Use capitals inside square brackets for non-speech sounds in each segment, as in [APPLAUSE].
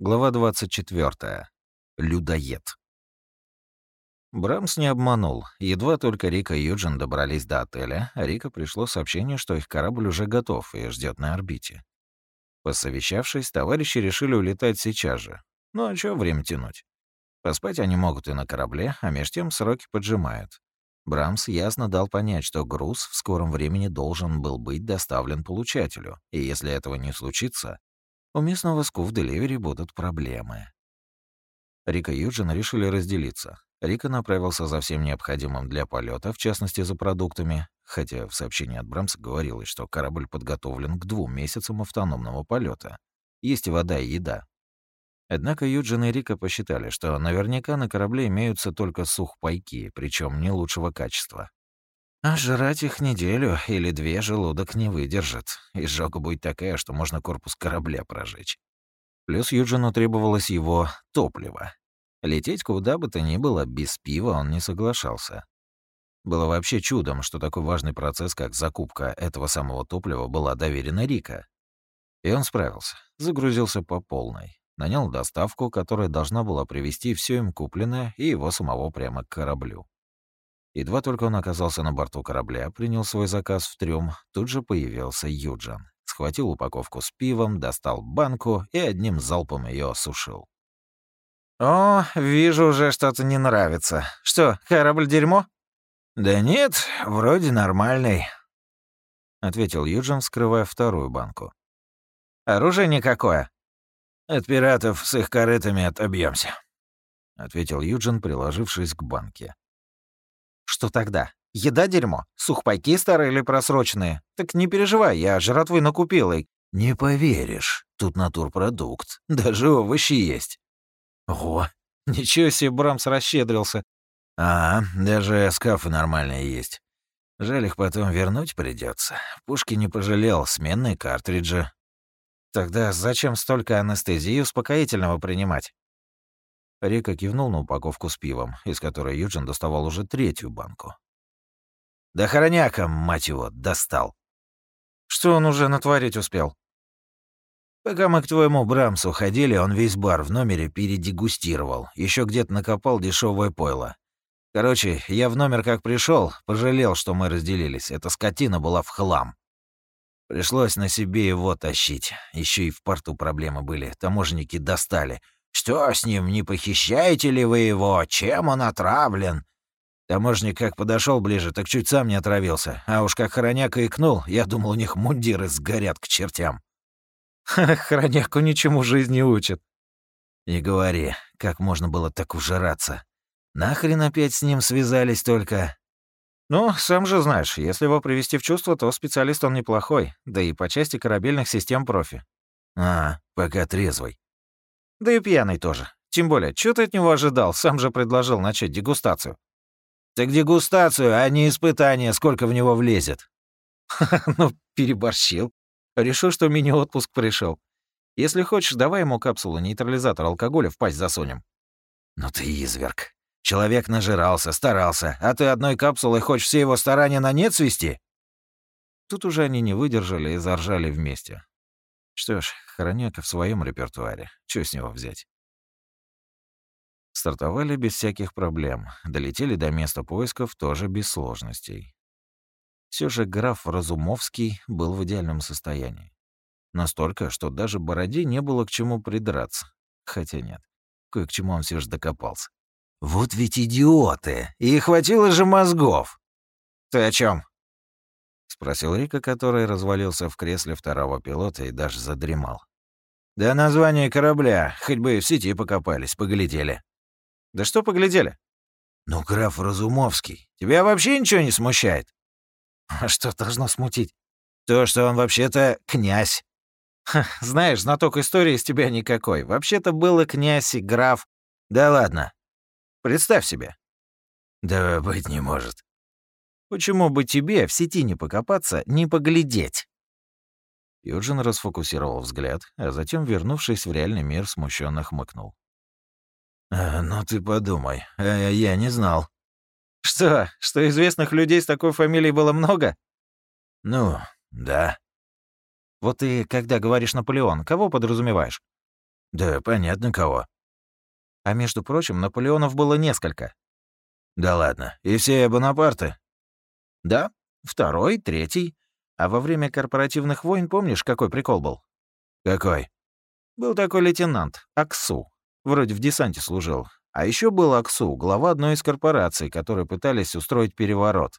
Глава 24. Людоед. Брамс не обманул. Едва только Рика и Юджин добрались до отеля, Рика пришло сообщение, что их корабль уже готов и ждет на орбите. Посовещавшись, товарищи решили улетать сейчас же. Ну а чё время тянуть? Поспать они могут и на корабле, а меж тем сроки поджимают. Брамс ясно дал понять, что груз в скором времени должен был быть доставлен получателю, и если этого не случится, у местного скуф деливери будут проблемы. Рика и Юджин решили разделиться. Рика направился за всем необходимым для полета, в частности, за продуктами, хотя в сообщении от Брамса говорилось, что корабль подготовлен к двум месяцам автономного полета. Есть и вода, и еда. Однако Юджин и Рика посчитали, что наверняка на корабле имеются только сухпайки, причем не лучшего качества. А жрать их неделю или две желудок не выдержит. Изжога будет такая, что можно корпус корабля прожечь. Плюс Юджину требовалось его топливо. Лететь куда бы то ни было, без пива он не соглашался. Было вообще чудом, что такой важный процесс, как закупка этого самого топлива, была доверена Рика. И он справился, загрузился по полной, нанял доставку, которая должна была привезти все им купленное и его самого прямо к кораблю. Едва только он оказался на борту корабля, принял свой заказ в трюм, тут же появился Юджин. Схватил упаковку с пивом, достал банку и одним залпом ее осушил. «О, вижу, уже что-то не нравится. Что, корабль дерьмо?» «Да нет, вроде нормальный», — ответил Юджин, вскрывая вторую банку. «Оружие никакое?» «От пиратов с их корытами отобьемся, ответил Юджин, приложившись к банке. Что тогда? Еда дерьмо? Сухпайки старые или просроченные? Так не переживай, я жратвы накупил и... Не поверишь, тут натурпродукт, даже овощи есть. Ого, ничего себе Брамс расщедрился. А, даже скафы нормальные есть. Жаль, их потом вернуть придется. Пушки не пожалел, сменные картриджи. Тогда зачем столько анестезии успокоительного принимать? Рика кивнул на упаковку с пивом, из которой Юджин доставал уже третью банку. «Да хороняка, мать его, достал!» «Что он уже натворить успел?» «Пока мы к твоему Брамсу ходили, он весь бар в номере передегустировал, еще где-то накопал дешевое пойло. Короче, я в номер как пришел, пожалел, что мы разделились. Эта скотина была в хлам. Пришлось на себе его тащить. Еще и в порту проблемы были. Таможенники достали. Что с ним, не похищаете ли вы его? Чем он отравлен?» Таможник как подошел ближе, так чуть сам не отравился. А уж как хороняка икнул, я думал, у них мундиры сгорят к чертям. [LAUGHS] Хороняку ничему жизни учит. Не говори, как можно было так ужираться. Нахрен опять с ним связались только... Ну, сам же знаешь, если его привести в чувство, то специалист он неплохой, да и по части корабельных систем профи. А, пока трезвый. Да и пьяный тоже. Тем более, что ты от него ожидал? Сам же предложил начать дегустацию. Так дегустацию, а не испытание, сколько в него влезет. [LAUGHS] ну, переборщил. Решил, что мини-отпуск пришел. Если хочешь, давай ему капсулу нейтрализатор алкоголя в пасть засунем. Ну ты изверг. Человек нажирался, старался, а ты одной капсулой хочешь все его старания на нет свести? Тут уже они не выдержали и заржали вместе. Что ж, Хороняка в своем репертуаре. Чё с него взять? Стартовали без всяких проблем. Долетели до места поисков тоже без сложностей. Все же граф Разумовский был в идеальном состоянии. Настолько, что даже Бороде не было к чему придраться. Хотя нет, кое к чему он все же докопался. «Вот ведь идиоты! И хватило же мозгов!» «Ты о чем? — спросил Рика, который развалился в кресле второго пилота и даже задремал. «Да название корабля, хоть бы в сети покопались, поглядели». «Да что поглядели?» «Ну, граф Разумовский, тебя вообще ничего не смущает?» «А что должно смутить?» «То, что он вообще-то князь». Ха, «Знаешь, знаток истории из тебя никакой. Вообще-то был и князь, и граф». «Да ладно. Представь себе». «Да быть не может». Почему бы тебе в сети не покопаться, не поглядеть?» Юджин расфокусировал взгляд, а затем, вернувшись в реальный мир, смущенно хмыкнул. «А, «Ну ты подумай, а я не знал». «Что, что известных людей с такой фамилией было много?» «Ну, да». «Вот ты, когда говоришь Наполеон, кого подразумеваешь?» Да понятно кого. А между прочим, Наполеонов было несколько. Да ладно, и все Бонапарты? Да, второй, третий. А во время корпоративных войн помнишь, какой прикол был? Какой? Был такой лейтенант, Аксу. Вроде в десанте служил. А еще был Аксу, глава одной из корпораций, которые пытались устроить переворот.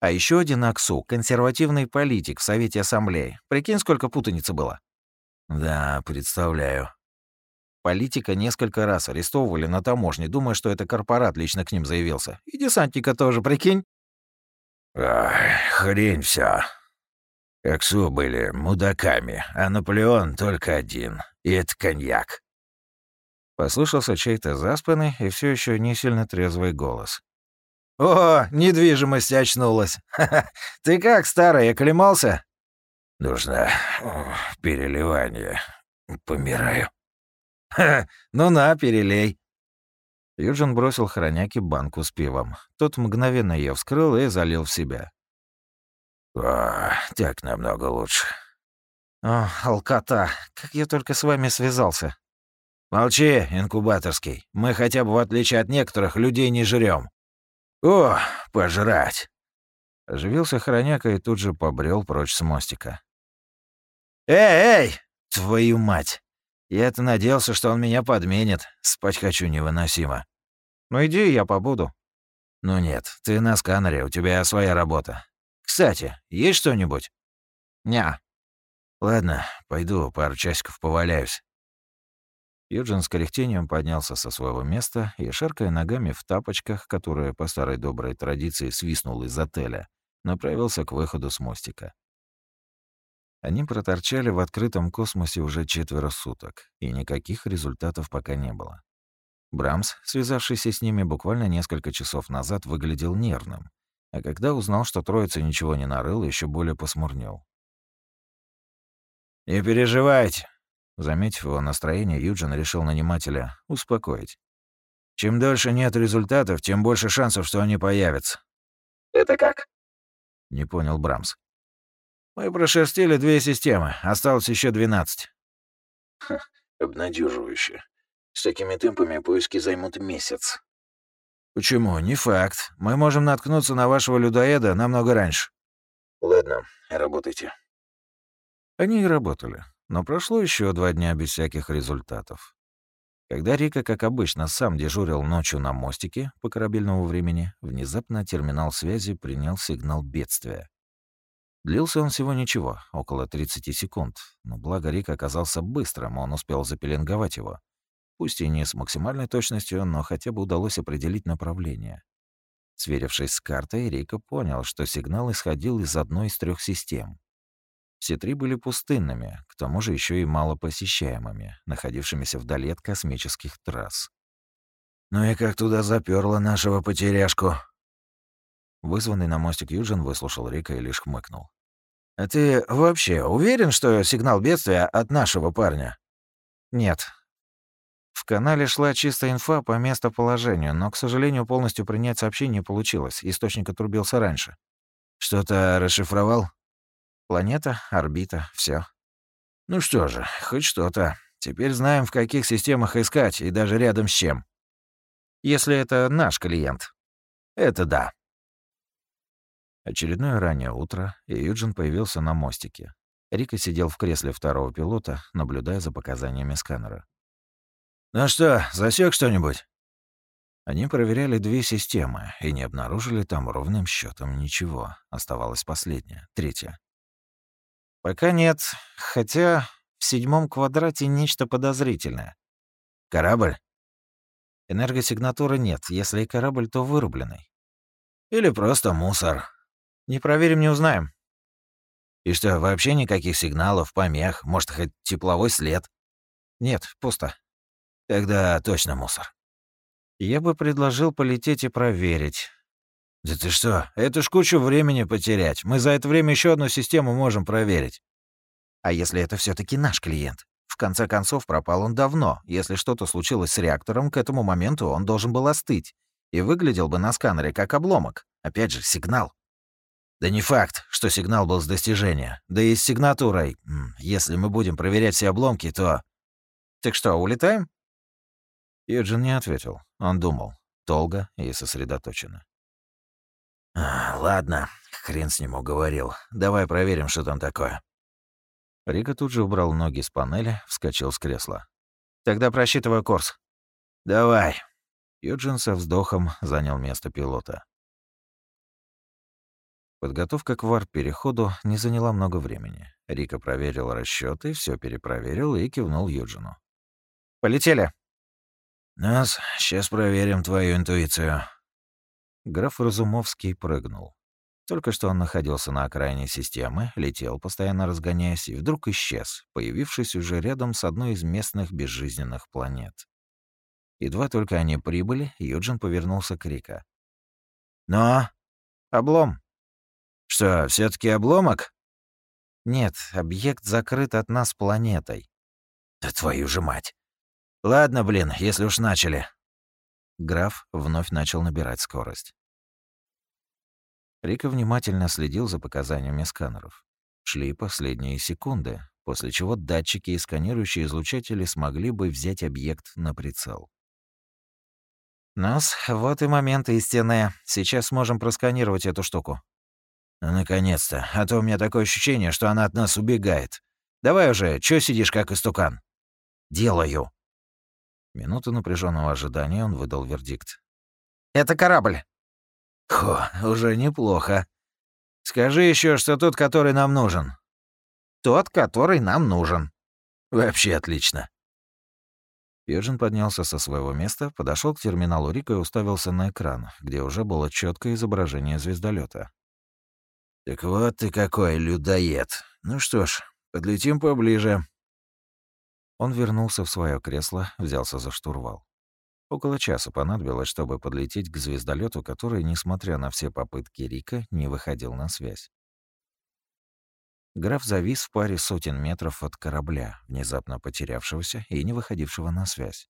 А еще один Аксу, консервативный политик в Совете Ассамблеи. Прикинь, сколько путаницы было. Да, представляю. Политика несколько раз арестовывали на таможне, думая, что это корпорат лично к ним заявился. И десантника тоже, прикинь. Ай, хрень вся. Аксу были мудаками, а Наполеон только один. И это коньяк. Послышался чей-то заспанный и все еще не сильно трезвый голос. «О, недвижимость очнулась! Ты как, старый, оклемался?» «Нужно переливание. Помираю». ну на, перелей». Юджин бросил хроняке банку с пивом. Тот мгновенно ее вскрыл и залил в себя. «О, так намного лучше». «О, алкота, как я только с вами связался». «Молчи, инкубаторский. Мы хотя бы, в отличие от некоторых, людей не жрем. О, пожрать!» Оживился хроняка и тут же побрел прочь с мостика. «Эй, эй! Твою мать! Я-то надеялся, что он меня подменит. Спать хочу невыносимо». «Ну иди, я побуду». «Ну нет, ты на сканере, у тебя своя работа. Кстати, есть что-нибудь?» «Ня». «Ладно, пойду пару часиков поваляюсь». Юджин с кряхтением поднялся со своего места и, шаркая ногами в тапочках, которые по старой доброй традиции свистнул из отеля, направился к выходу с мостика. Они проторчали в открытом космосе уже четверо суток, и никаких результатов пока не было. Брамс, связавшийся с ними буквально несколько часов назад, выглядел нервным, а когда узнал, что троица ничего не нарыл, еще более посмурнел. «Не переживайте, Заметив его настроение, Юджин решил нанимателя успокоить. «Чем дольше нет результатов, тем больше шансов, что они появятся». «Это как?» — не понял Брамс. «Мы прошерстили две системы, осталось еще двенадцать». обнадеживающе. С такими темпами поиски займут месяц. «Почему? Не факт. Мы можем наткнуться на вашего людоеда намного раньше». «Ладно, работайте». Они и работали. Но прошло еще два дня без всяких результатов. Когда Рика, как обычно, сам дежурил ночью на мостике по корабельному времени, внезапно терминал связи принял сигнал бедствия. Длился он всего ничего, около 30 секунд, но благо Рик оказался быстрым, он успел запеленговать его. Пусть и не с максимальной точностью, но хотя бы удалось определить направление. Сверившись с картой, Рика понял, что сигнал исходил из одной из трех систем. Все три были пустынными, к тому же еще и малопосещаемыми, находившимися вдали от космических трасс. «Ну и как туда заперло нашего потеряшку?» Вызванный на мостик Юджин выслушал Рика и лишь хмыкнул. «А ты вообще уверен, что сигнал бедствия от нашего парня?» «Нет». Канале шла чистая инфа по местоположению, но, к сожалению, полностью принять сообщение получилось. Источник отрубился раньше. «Что-то расшифровал?» Планета, орбита, все. Ну что же, хоть что-то. Теперь знаем, в каких системах искать и даже рядом с чем. Если это наш клиент. Это да. Очередное раннее утро, и Юджин появился на мостике. Рика сидел в кресле второго пилота, наблюдая за показаниями сканера. «Ну что, засек что-нибудь?» Они проверяли две системы и не обнаружили там ровным счетом ничего. Оставалась последняя, третья. Пока нет, хотя в седьмом квадрате нечто подозрительное. Корабль? Энергосигнатуры нет, если и корабль, то вырубленный. Или просто мусор. Не проверим, не узнаем. И что, вообще никаких сигналов, помех, может, хоть тепловой след? Нет, пусто. Тогда точно мусор. Я бы предложил полететь и проверить. «Да ты что, это ж кучу времени потерять. Мы за это время еще одну систему можем проверить». «А если это все таки наш клиент? В конце концов, пропал он давно. Если что-то случилось с реактором, к этому моменту он должен был остыть. И выглядел бы на сканере как обломок. Опять же, сигнал». «Да не факт, что сигнал был с достижения. Да и с сигнатурой. Если мы будем проверять все обломки, то...» Так что, улетаем?» Юджин не ответил. Он думал. Долго и сосредоточенно. А, «Ладно, хрен с ним уговорил. Давай проверим, что там такое». Рика тут же убрал ноги с панели, вскочил с кресла. «Тогда просчитываю курс». «Давай». Юджин со вздохом занял место пилота. Подготовка к варп-переходу не заняла много времени. Рика проверил расчеты, все перепроверил и кивнул Юджину. «Полетели!» «Нас, сейчас проверим твою интуицию». Граф Разумовский прыгнул. Только что он находился на окраине системы, летел, постоянно разгоняясь, и вдруг исчез, появившись уже рядом с одной из местных безжизненных планет. Едва только они прибыли, Юджин повернулся к Рика. «Но? Облом!» Что, все таки обломок? Нет, объект закрыт от нас планетой. Да твою же мать. Ладно, блин, если уж начали. Граф вновь начал набирать скорость. Рика внимательно следил за показаниями сканеров. Шли последние секунды, после чего датчики и сканирующие излучатели смогли бы взять объект на прицел. «Нас, вот и момент истины. Сейчас можем просканировать эту штуку». Наконец-то, а то у меня такое ощущение, что она от нас убегает. Давай уже, чё сидишь как истукан? Делаю. Минуту напряженного ожидания он выдал вердикт. Это корабль. Хо, уже неплохо. Скажи еще, что тот, который нам нужен. Тот, который нам нужен. Вообще отлично. Юджин поднялся со своего места, подошел к терминалу Рика и уставился на экран, где уже было четкое изображение звездолета. «Так вот ты какой людоед. Ну что ж, подлетим поближе». Он вернулся в свое кресло, взялся за штурвал. Около часа понадобилось, чтобы подлететь к звездолету, который, несмотря на все попытки Рика, не выходил на связь. Граф завис в паре сотен метров от корабля, внезапно потерявшегося и не выходившего на связь.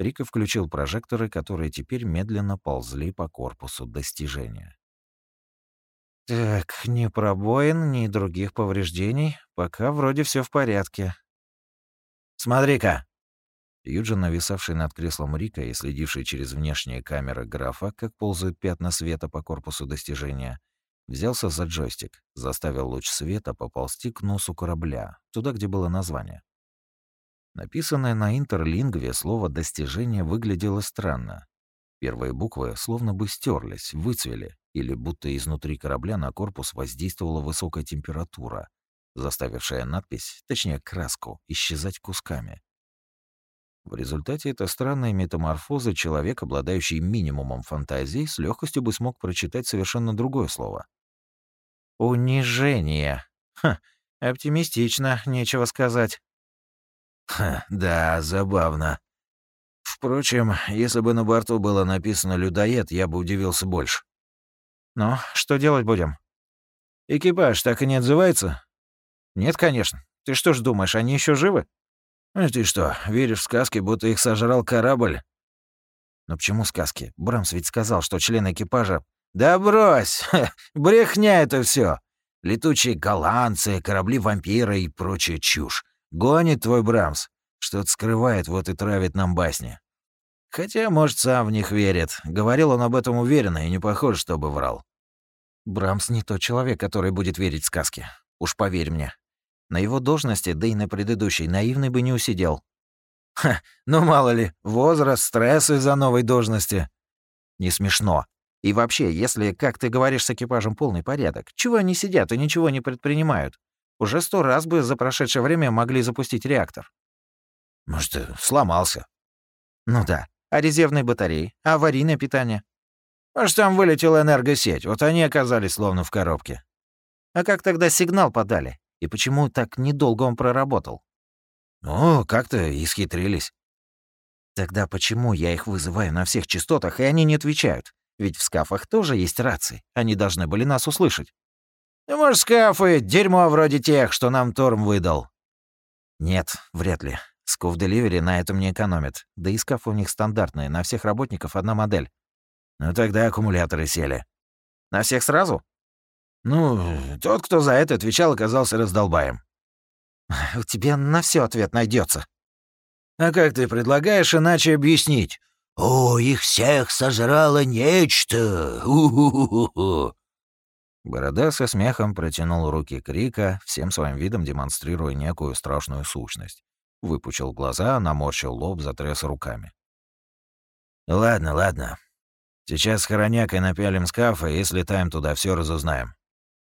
Рика включил прожекторы, которые теперь медленно ползли по корпусу достижения. Так, ни пробоин, ни других повреждений. Пока вроде все в порядке. Смотри-ка. Юджин, нависавший над креслом Рика и следивший через внешние камеры графа, как ползают пятна света по корпусу достижения, взялся за джойстик, заставил луч света поползти к носу корабля, туда, где было название. Написанное на интерлингве слово «достижение» выглядело странно. Первые буквы словно бы стерлись, выцвели, или будто изнутри корабля на корпус воздействовала высокая температура, заставившая надпись, точнее краску, исчезать кусками. В результате этой странной метаморфозы человек, обладающий минимумом фантазии, с легкостью бы смог прочитать совершенно другое слово. «Унижение. Ха, оптимистично, нечего сказать». «Ха, да, забавно», Впрочем, если бы на борту было написано «людоед», я бы удивился больше. «Ну, что делать будем?» «Экипаж так и не отзывается?» «Нет, конечно. Ты что ж думаешь, они еще живы?» «Ну ты что, веришь в сказки, будто их сожрал корабль?» «Но почему сказки? Брамс ведь сказал, что член экипажа...» «Да брось! [LAUGHS] Брехня это все. Летучие голландцы, корабли-вампиры и прочая чушь. Гонит твой Брамс. Что-то скрывает, вот и травит нам басни. Хотя, может, сам в них верит. Говорил он об этом уверенно и не похоже, чтобы врал. Брамс не тот человек, который будет верить в сказки. Уж поверь мне. На его должности, да и на предыдущей, наивный бы не усидел. Ха, ну мало ли, возраст, стресс из-за новой должности. Не смешно. И вообще, если, как ты говоришь, с экипажем полный порядок, чего они сидят и ничего не предпринимают? Уже сто раз бы за прошедшее время могли запустить реактор. Может, сломался? Ну да. А резервные батареи? А аварийное питание? Аж там вылетела энергосеть, вот они оказались словно в коробке. А как тогда сигнал подали? И почему так недолго он проработал? Ну, как-то исхитрились. Тогда почему я их вызываю на всех частотах, и они не отвечают? Ведь в скафах тоже есть рации. Они должны были нас услышать. Ну, может, скафы — дерьмо вроде тех, что нам Торм выдал. Нет, вряд ли. Скуф Деливери на этом не экономит. Да и скафы у них стандартные, на всех работников одна модель. Ну тогда аккумуляторы сели. На всех сразу? Ну, тот, кто за это отвечал, оказался раздолбаем. У тебя на все ответ найдется. А как ты предлагаешь иначе объяснить? «О, их всех сожрало нечто! У-ху-ху-ху!» Борода со смехом протянул руки к Рика, всем своим видом демонстрируя некую страшную сущность. Выпучил глаза, наморщил лоб, затряс руками. «Ладно, ладно. Сейчас с Хоронякой напялим скафы и слетаем туда, все разузнаем».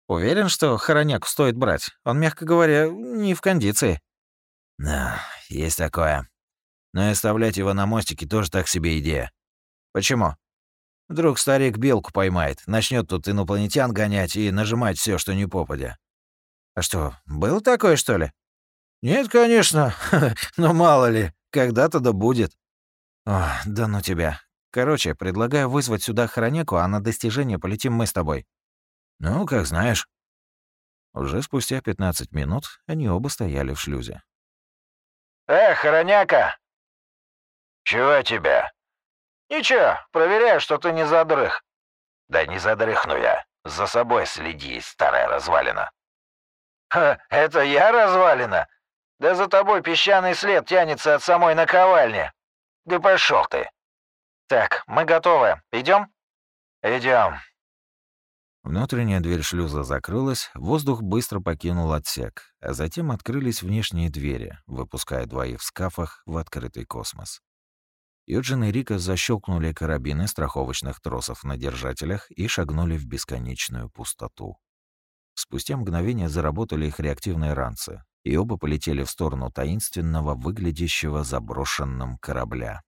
«Уверен, что Хороняку стоит брать? Он, мягко говоря, не в кондиции». «Да, есть такое. Но и оставлять его на мостике тоже так себе идея». «Почему?» Вдруг старик белку поймает, начнет тут инопланетян гонять и нажимать все, что не попадя. А что, было такое, что ли? Нет, конечно, [LAUGHS] но мало ли, когда-то да будет. О, да ну тебя. Короче, предлагаю вызвать сюда хронику, а на достижение полетим мы с тобой. Ну, как знаешь. Уже спустя 15 минут они оба стояли в шлюзе. «Эх, хроняка!» «Чего тебе?» «Ничего, проверяю, что ты не задрых». «Да не задрыхну я. За собой следи, старая развалина». «Ха, это я развалина? Да за тобой песчаный след тянется от самой наковальни. Да пошел ты». «Так, мы готовы. Идем? Идем. Внутренняя дверь шлюза закрылась, воздух быстро покинул отсек, а затем открылись внешние двери, выпуская двоих в скафах в открытый космос. Юджин и Рика защелкнули карабины страховочных тросов на держателях и шагнули в бесконечную пустоту. Спустя мгновение заработали их реактивные ранцы, и оба полетели в сторону таинственного, выглядящего заброшенным корабля.